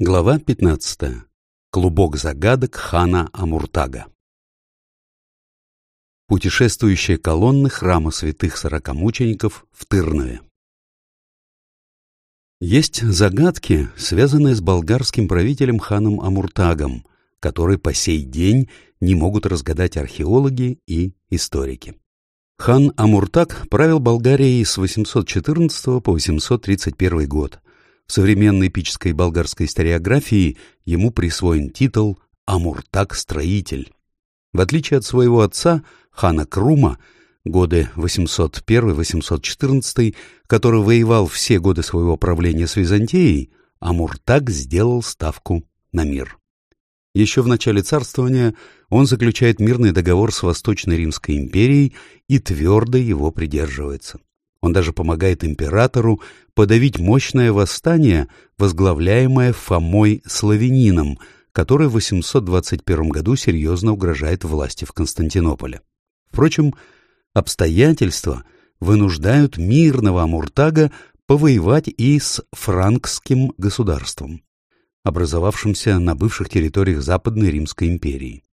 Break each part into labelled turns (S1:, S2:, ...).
S1: Глава 15. Клубок загадок хана Амуртага. Путешествующая колонна храма святых сорокомучеников в Тырнове. Есть загадки, связанные с болгарским правителем ханом Амуртагом, которые по сей день не могут разгадать археологи и историки. Хан Амуртаг правил Болгарией с 814 по 831 год – в современной эпической болгарской историографии ему присвоен титул «Амуртак-строитель». В отличие от своего отца, хана Крума, годы 801-814, который воевал все годы своего правления с Византией, Амуртак сделал ставку на мир. Еще в начале царствования он заключает мирный договор с Восточной Римской империей и твердо его придерживается. Он даже помогает императору подавить мощное восстание, возглавляемое Фомой Славянином, который в 821 году серьезно угрожает власти в Константинополе. Впрочем, обстоятельства вынуждают мирного Амуртага повоевать и с франкским государством, образовавшимся на бывших территориях Западной Римской империи.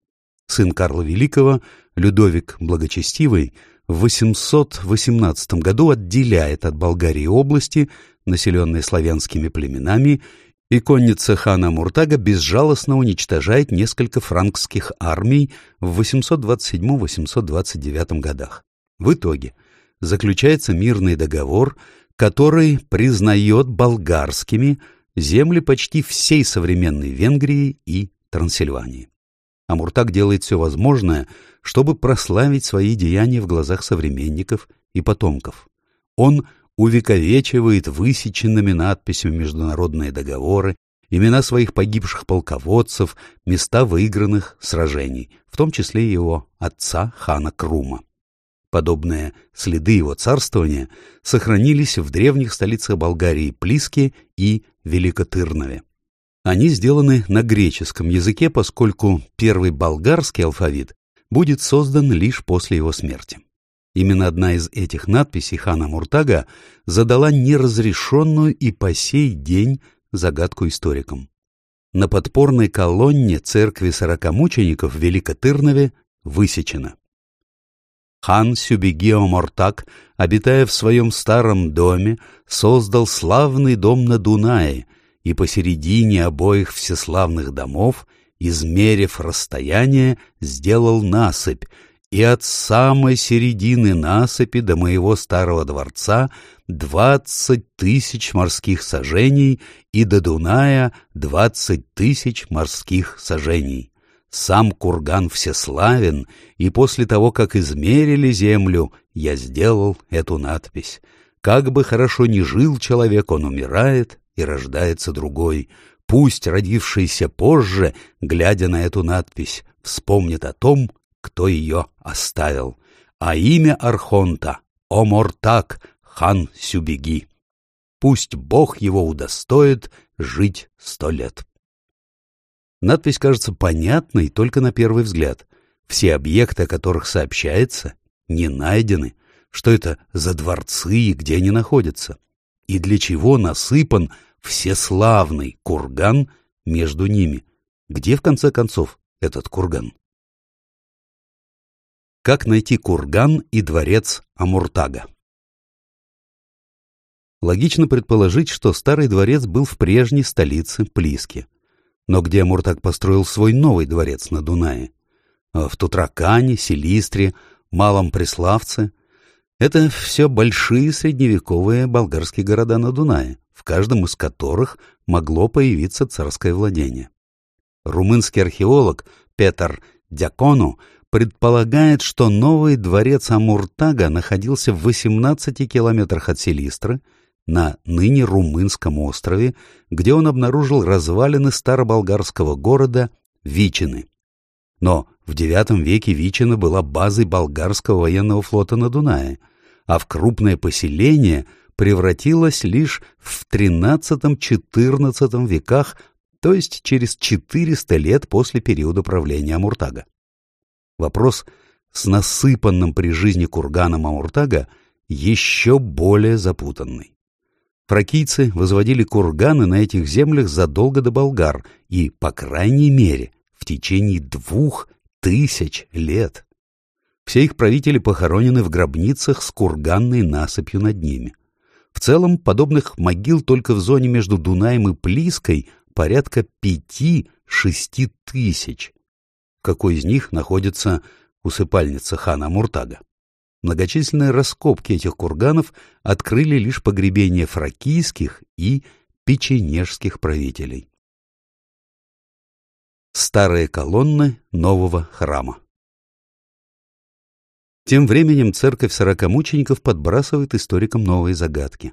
S1: Сын Карла Великого, Людовик Благочестивый, в 818 году отделяет от Болгарии области, населенные славянскими племенами, и конница хана Муртага безжалостно уничтожает несколько франкских армий в 827-829 годах. В итоге заключается мирный договор, который признает болгарскими земли почти всей современной Венгрии и Трансильвании. Амуртаг делает все возможное, чтобы прославить свои деяния в глазах современников и потомков. Он увековечивает высеченными надписями международные договоры, имена своих погибших полководцев, места выигранных сражений, в том числе его отца хана Крума. Подобные следы его царствования сохранились в древних столицах Болгарии Плиске и Великотырнове. Они сделаны на греческом языке, поскольку первый болгарский алфавит будет создан лишь после его смерти. Именно одна из этих надписей хана Муртага задала неразрешенную и по сей день загадку историкам. На подпорной колонне церкви сорокомучеников в Великотырнове высечено. Хан Сюбегио Мортак, обитая в своем старом доме, создал славный дом на Дунае — и посередине обоих всеславных домов, измерив расстояние, сделал насыпь, и от самой середины насыпи до моего старого дворца двадцать тысяч морских сажений и до Дуная двадцать тысяч морских сажений. Сам курган всеславен, и после того, как измерили землю, я сделал эту надпись. Как бы хорошо ни жил человек, он умирает, и рождается другой. Пусть родившийся позже, глядя на эту надпись, вспомнит о том, кто ее оставил. А имя Архонта — Омортак, хан Сюбеги. Пусть Бог его удостоит жить сто лет. Надпись кажется понятной только на первый взгляд. Все объекты, о которых сообщается, не найдены. Что это за дворцы и где они находятся? И для чего насыпан всеславный курган между ними. Где, в конце концов, этот курган? Как найти курган и дворец Амуртага? Логично предположить, что старый дворец был в прежней столице Плиске. Но где Амуртаг построил свой новый дворец на Дунае? В Тутракане, Селистре, Малом Преславце. Это все большие средневековые болгарские города на Дунае в каждом из которых могло появиться царское владение. Румынский археолог Петр Дякону предполагает, что новый дворец Амуртага находился в 18 километрах от Селистры, на ныне Румынском острове, где он обнаружил развалины староболгарского города Вичины. Но в IX веке Вичина была базой болгарского военного флота на Дунае, а в крупное поселение – превратилась лишь в XIII-XIV веках, то есть через 400 лет после периода правления Амуртага. Вопрос с насыпанным при жизни курганом Амуртага еще более запутанный. Фракийцы возводили курганы на этих землях задолго до болгар и, по крайней мере, в течение двух тысяч лет. Все их правители похоронены в гробницах с курганной насыпью над ними. В целом, подобных могил только в зоне между Дунаем и Плиской порядка пяти-шести тысяч. В какой из них находится усыпальница хана Муртага? Многочисленные раскопки этих курганов открыли лишь погребения фракийских и печенежских правителей. Старые колонны нового храма Тем временем церковь сорокамучеников подбрасывает историкам новые загадки.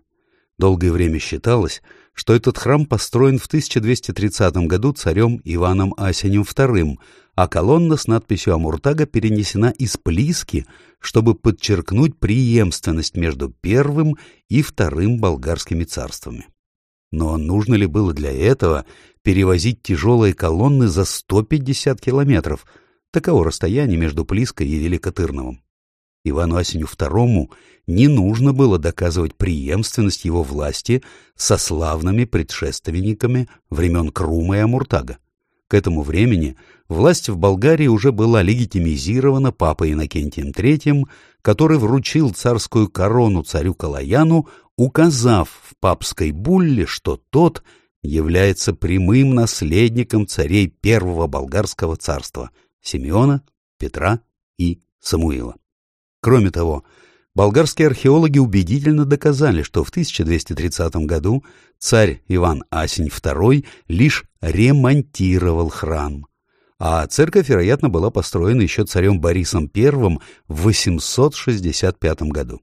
S1: Долгое время считалось, что этот храм построен в 1230 году царем Иваном Асенем II, а колонна с надписью Амуртага перенесена из Плиски, чтобы подчеркнуть преемственность между первым и вторым болгарскими царствами. Но нужно ли было для этого перевозить тяжелые колонны за 150 километров? Таково расстояние между Плиской и Великотырновым. Ивану Асеню II не нужно было доказывать преемственность его власти со славными предшественниками времен Крума и Амуртага. К этому времени власть в Болгарии уже была легитимизирована папой Иннокентием III, который вручил царскую корону царю Калаяну, указав в папской булле, что тот является прямым наследником царей первого болгарского царства Симеона, Петра и Самуила. Кроме того, болгарские археологи убедительно доказали, что в 1230 году царь Иван Асень II лишь ремонтировал храм, а церковь, вероятно, была построена еще царем Борисом I в 865 году.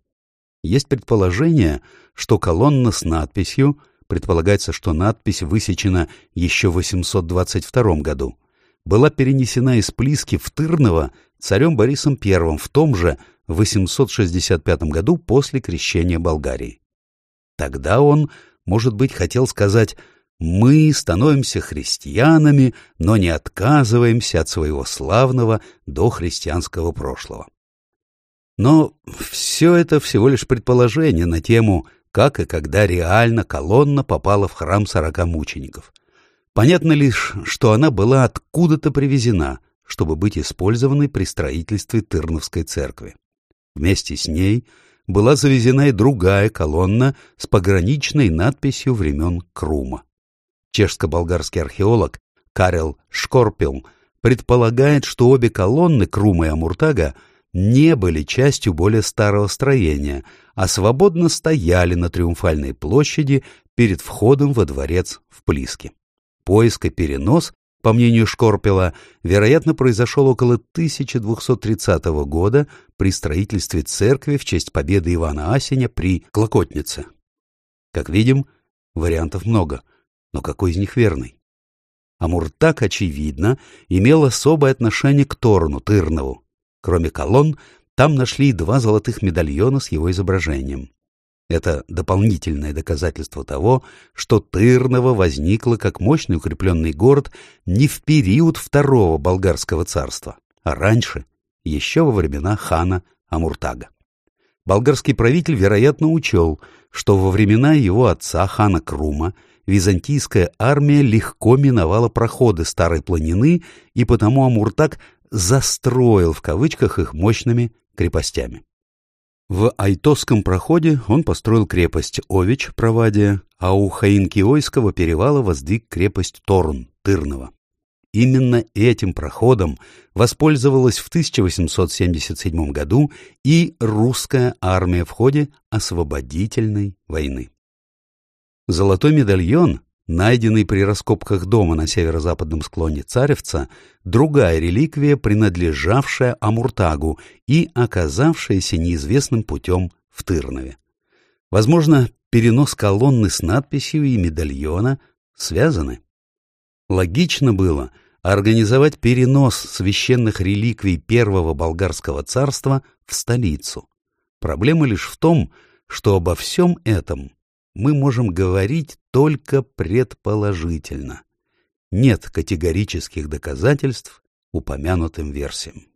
S1: Есть предположение, что колонна с надписью, предполагается, что надпись высечена еще в 822 году, была перенесена из Плиски в Тырново царем Борисом I в том же 865 году после крещения Болгарии. Тогда он, может быть, хотел сказать «Мы становимся христианами, но не отказываемся от своего славного дохристианского прошлого». Но все это всего лишь предположение на тему, как и когда реально колонна попала в храм сорока мучеников. Понятно лишь, что она была откуда-то привезена, чтобы быть использованной при строительстве Тырновской церкви. Вместе с ней была завезена и другая колонна с пограничной надписью времен Крума. Чешско-болгарский археолог Карел Шкорпил предполагает, что обе колонны Крума и Амуртага не были частью более старого строения, а свободно стояли на Триумфальной площади перед входом во дворец в Плиске. Поиск и перенос по мнению Шкорпела, вероятно, произошел около 1230 года при строительстве церкви в честь победы Ивана Асеня при Клокотнице. Как видим, вариантов много, но какой из них верный? Амуртак, очевидно, имел особое отношение к Торну, Тырнову. Кроме колонн, там нашли два золотых медальона с его изображением. Это дополнительное доказательство того, что Тырново возникло как мощный укрепленный город не в период второго болгарского царства, а раньше, еще во времена хана Амуртага. Болгарский правитель, вероятно, учел, что во времена его отца, хана Крума, византийская армия легко миновала проходы Старой Планины, и потому Амуртаг «застроил» в кавычках их мощными крепостями. В Айтосском проходе он построил крепость Ович, Провадия, а у Хаинкиойского перевала воздвиг крепость Торн, Тырного. Именно этим проходом воспользовалась в 1877 году и русская армия в ходе освободительной войны. Золотой медальон Найденный при раскопках дома на северо-западном склоне Царевца, другая реликвия, принадлежавшая Амуртагу и оказавшаяся неизвестным путем в Тырнове. Возможно, перенос колонны с надписью и медальона связаны. Логично было организовать перенос священных реликвий Первого Болгарского царства в столицу. Проблема лишь в том, что обо всем этом мы можем говорить только предположительно. Нет категорических доказательств упомянутым версиям.